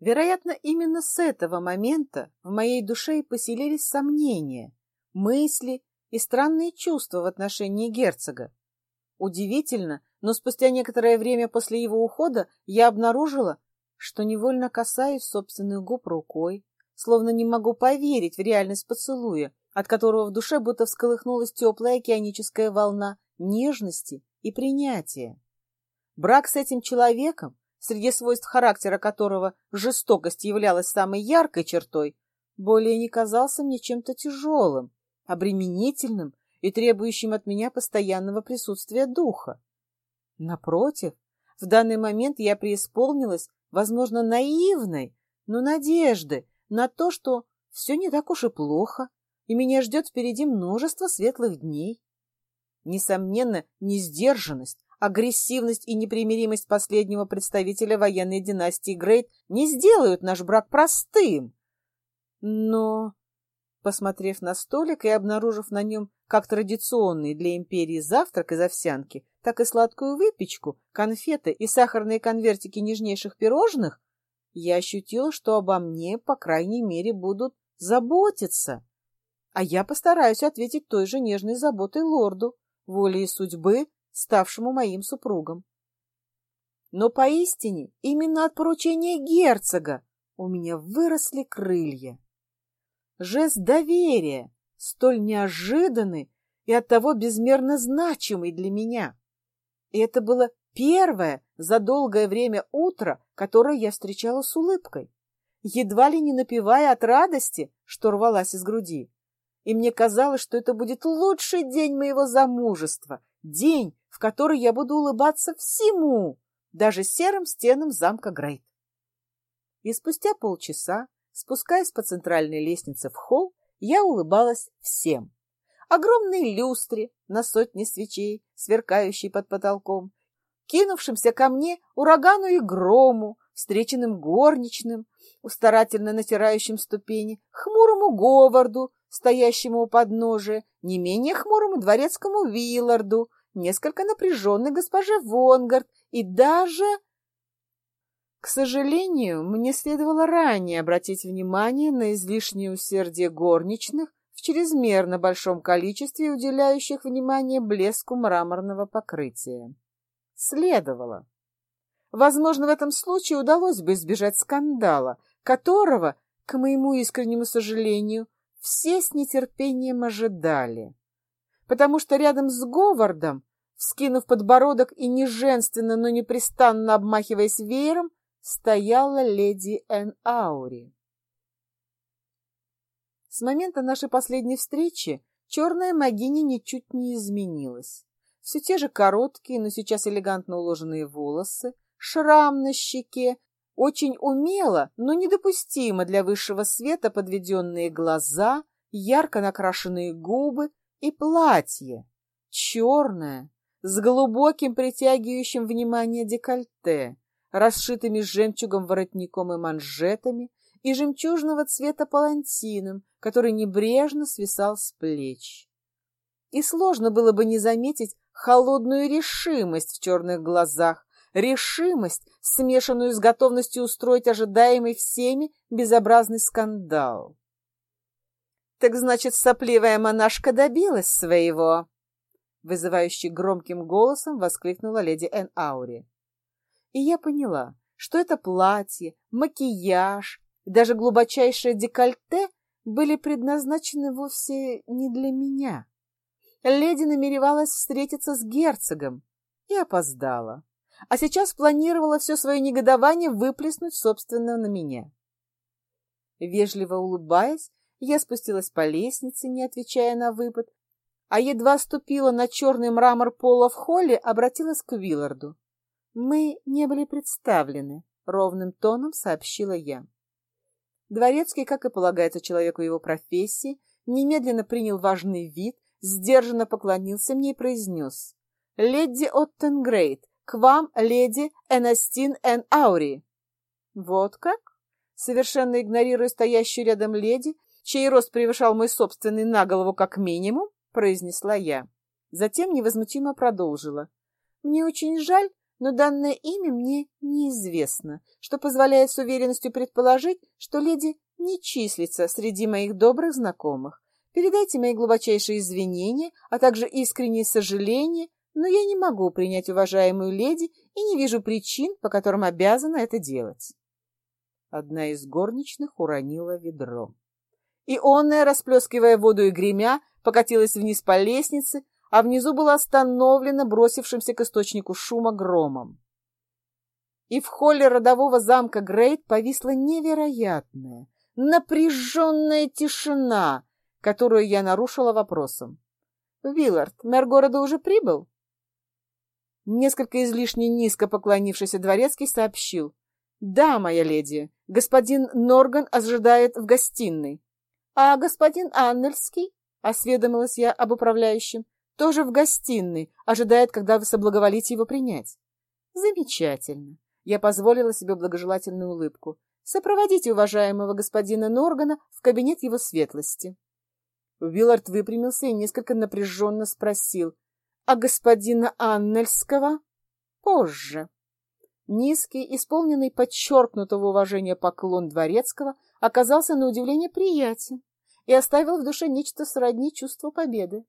Вероятно, именно с этого момента в моей душе и поселились сомнения, мысли и странные чувства в отношении герцога. Удивительно, но спустя некоторое время после его ухода я обнаружила, что невольно касаюсь собственных губ рукой, словно не могу поверить в реальность поцелуя, от которого в душе будто всколыхнулась теплая океаническая волна нежности и принятия. Брак с этим человеком среди свойств характера которого жестокость являлась самой яркой чертой, более не казался мне чем-то тяжелым, обременительным и требующим от меня постоянного присутствия духа. Напротив, в данный момент я преисполнилась, возможно, наивной, но надежды на то, что все не так уж и плохо, и меня ждет впереди множество светлых дней. Несомненно, несдержанность, агрессивность и непримиримость последнего представителя военной династии Грейт не сделают наш брак простым. Но, посмотрев на столик и обнаружив на нем как традиционный для империи завтрак из овсянки, так и сладкую выпечку, конфеты и сахарные конвертики нежнейших пирожных, я ощутила, что обо мне, по крайней мере, будут заботиться. А я постараюсь ответить той же нежной заботой лорду, волей судьбы, ставшему моим супругом. Но поистине именно от поручения герцога у меня выросли крылья. Жест доверия, столь неожиданный и оттого безмерно значимый для меня. И это было первое за долгое время утро, которое я встречала с улыбкой, едва ли не напевая от радости, что рвалась из груди. И мне казалось, что это будет лучший день моего замужества, день, в который я буду улыбаться всему, даже серым стенам замка Грейт. И спустя полчаса, спускаясь по центральной лестнице в холл, я улыбалась всем. Огромной люстре на сотни свечей, сверкающей под потолком, кинувшимся ко мне урагану и грому, встреченным горничным, старательно натирающим ступени, хмурому Говарду, стоящему у подножия, не менее хмурому дворецкому Вилларду, несколько напряженной госпоже Вонгард и даже... К сожалению, мне следовало ранее обратить внимание на излишнее усердие горничных в чрезмерно большом количестве уделяющих внимание блеску мраморного покрытия. Следовало. Возможно, в этом случае удалось бы избежать скандала, которого, к моему искреннему сожалению, все с нетерпением ожидали. Потому что рядом с Говардом Вскинув подбородок и неженственно, но непрестанно обмахиваясь веером, стояла леди Эн Аури. С момента нашей последней встречи черная магиня ничуть не изменилась. Все те же короткие, но сейчас элегантно уложенные волосы, шрам на щеке, очень умело, но недопустимо для высшего света подведенные глаза, ярко накрашенные губы и платье, черное, с глубоким притягивающим внимание декольте, расшитыми жемчугом воротником и манжетами, и жемчужного цвета палантином, который небрежно свисал с плеч. И сложно было бы не заметить холодную решимость в черных глазах, решимость, смешанную с готовностью устроить ожидаемый всеми безобразный скандал. «Так значит, сопливая монашка добилась своего?» вызывающе громким голосом воскликнула леди Эн Аури. И я поняла, что это платье, макияж и даже глубочайшее декольте были предназначены вовсе не для меня. Леди намеревалась встретиться с герцогом и опоздала, а сейчас планировала все свое негодование выплеснуть, собственно, на меня. Вежливо улыбаясь, я спустилась по лестнице, не отвечая на выпад, а едва ступила на черный мрамор пола в холле, обратилась к Вилларду. «Мы не были представлены», — ровным тоном сообщила я. Дворецкий, как и полагается человеку его профессии, немедленно принял важный вид, сдержанно поклонился мне и произнес. «Леди Оттенгрейд, к вам леди Энастин Эн Аури». «Вот как?» Совершенно игнорируя стоящую рядом леди, чей рост превышал мой собственный на голову как минимум, произнесла я. Затем невозмутимо продолжила. Мне очень жаль, но данное имя мне неизвестно, что позволяет с уверенностью предположить, что леди не числится среди моих добрых знакомых. Передайте мои глубочайшие извинения, а также искреннее сожаление, но я не могу принять уважаемую леди и не вижу причин, по которым обязана это делать. Одна из горничных уронила ведро. И онная, расплескивая воду и гремя, покатилась вниз по лестнице, а внизу была остановлена бросившимся к источнику шума громом. И в холле родового замка Грейт повисла невероятная, напряженная тишина, которую я нарушила вопросом. «Виллард, мэр города уже прибыл?» Несколько излишне низко поклонившийся дворецкий сообщил. «Да, моя леди, господин Норган ожидает в гостиной». «А господин Аннельский?» — осведомилась я об управляющем. «Тоже в гостиной, ожидает, когда вы соблаговолите его принять». «Замечательно». Я позволила себе благожелательную улыбку. «Сопроводите уважаемого господина Норгана в кабинет его светлости». Уиллард выпрямился и несколько напряженно спросил. «А господина Аннельского?» «Позже». Низкий, исполненный подчеркнутого уважения поклон дворецкого оказался на удивление приятен и оставил в душе нечто сродни чувству победы.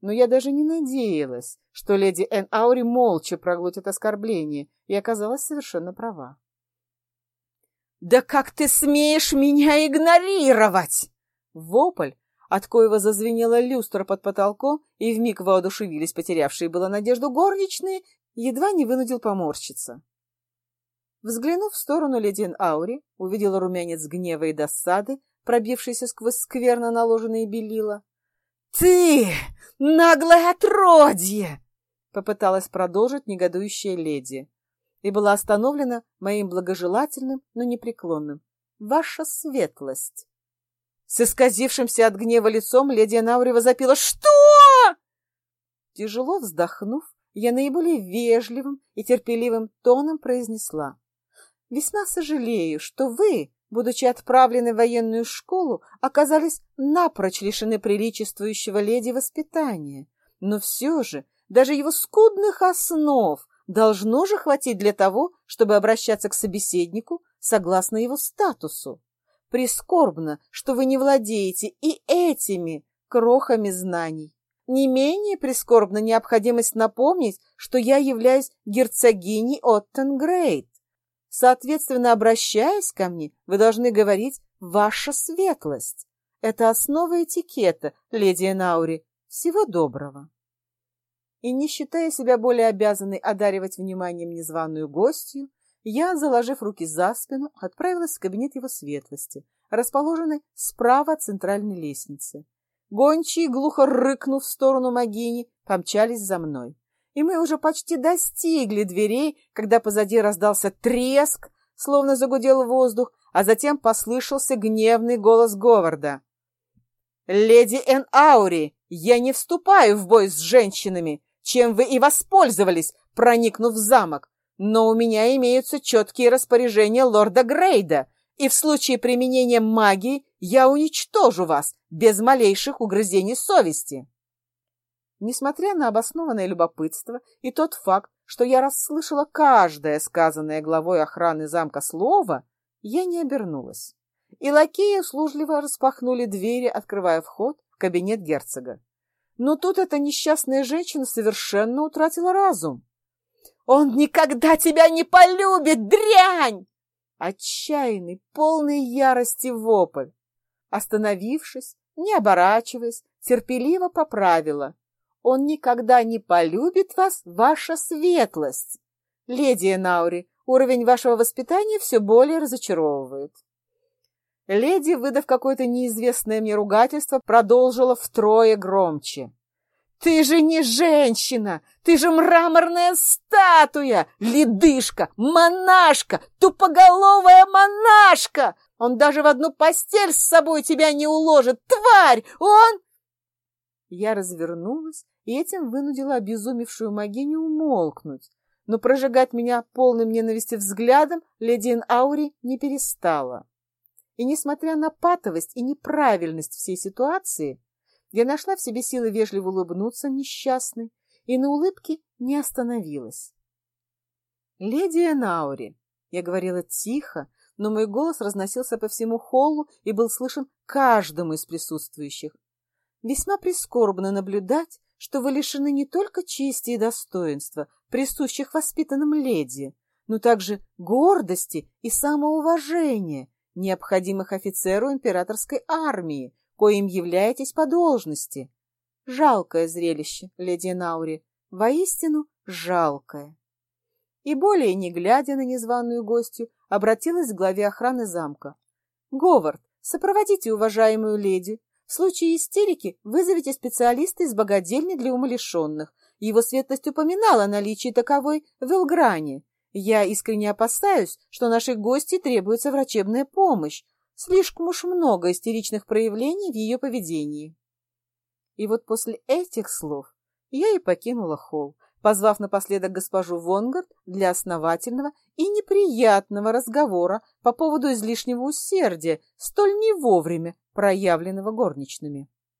Но я даже не надеялась, что леди Эн Аури молча проглотит оскорбление, и оказалась совершенно права. «Да как ты смеешь меня игнорировать?» Вопль, от коего зазвенела люстра под потолком, и вмиг воодушевились потерявшие было надежду горничные, едва не вынудил поморщиться. Взглянув в сторону леди Эн Аури, увидела румянец гнева и досады, пробившийся сквозь скверно наложенные белила. «Ты, наглое отродье!» — попыталась продолжить негодующая леди и была остановлена моим благожелательным, но непреклонным. «Ваша светлость!» С исказившимся от гнева лицом леди Наурева запила «Что?» Тяжело вздохнув, я наиболее вежливым и терпеливым тоном произнесла. «Весьма сожалею, что вы, будучи отправлены в военную школу, оказались напрочь лишены приличествующего леди воспитания. Но все же, даже его скудных основ должно же хватить для того, чтобы обращаться к собеседнику согласно его статусу. Прискорбно, что вы не владеете и этими крохами знаний. Не менее прискорбна необходимость напомнить, что я являюсь герцогиней Оттенгрейд. Соответственно, обращаясь ко мне, вы должны говорить «Ваша светлость». Это основа этикета, леди Энаури. Всего доброго. И не считая себя более обязанной одаривать вниманием незваную гостью, я, заложив руки за спину, отправилась в кабинет его светлости, расположенный справа от центральной лестницы. Гончие, глухо рыкнув в сторону Магини, помчались за мной и мы уже почти достигли дверей, когда позади раздался треск, словно загудел воздух, а затем послышался гневный голос Говарда. «Леди Эн Аури, я не вступаю в бой с женщинами, чем вы и воспользовались, проникнув в замок, но у меня имеются четкие распоряжения лорда Грейда, и в случае применения магии я уничтожу вас без малейших угрызений совести». Несмотря на обоснованное любопытство и тот факт, что я расслышала каждое сказанное главой охраны замка слово, я не обернулась. И лакеи услужливо распахнули двери, открывая вход в кабинет герцога. Но тут эта несчастная женщина совершенно утратила разум. «Он никогда тебя не полюбит, дрянь!» Отчаянный, полный ярости вопль. Остановившись, не оборачиваясь, терпеливо поправила. Он никогда не полюбит вас, ваша светлость. Леди Энаури, уровень вашего воспитания все более разочаровывает. Леди, выдав какое-то неизвестное мне ругательство, продолжила втрое громче. «Ты же не женщина! Ты же мраморная статуя! Ледышка! Монашка! Тупоголовая монашка! Он даже в одну постель с собой тебя не уложит! Тварь! Он...» Я развернулась и этим вынудила обезумевшую могиню умолкнуть, но прожигать меня полным ненависти взглядом леди Эн Аури не перестала. И несмотря на патовость и неправильность всей ситуации, я нашла в себе силы вежливо улыбнуться несчастной и на улыбке не остановилась. «Леди Энаури!» Я говорила тихо, но мой голос разносился по всему холлу и был слышен каждому из присутствующих. Весьма прискорбно наблюдать, что вы лишены не только чести и достоинства, присущих воспитанным леди, но также гордости и самоуважения, необходимых офицеру императорской армии, коим являетесь по должности. Жалкое зрелище, леди Наури, воистину жалкое. И более не глядя на незваную гостью, обратилась к главе охраны замка. «Говард, сопроводите уважаемую леди. В случае истерики вызовите специалиста из богадельни для умалишенных. Его светлость упоминала о наличии таковой в Элгране. Я искренне опасаюсь, что нашей гости требуется врачебная помощь. Слишком уж много истеричных проявлений в ее поведении. И вот после этих слов я и покинула холл, позвав напоследок госпожу Вонгард для основательного и неприятного разговора по поводу излишнего усердия, столь не вовремя проявленного горничными.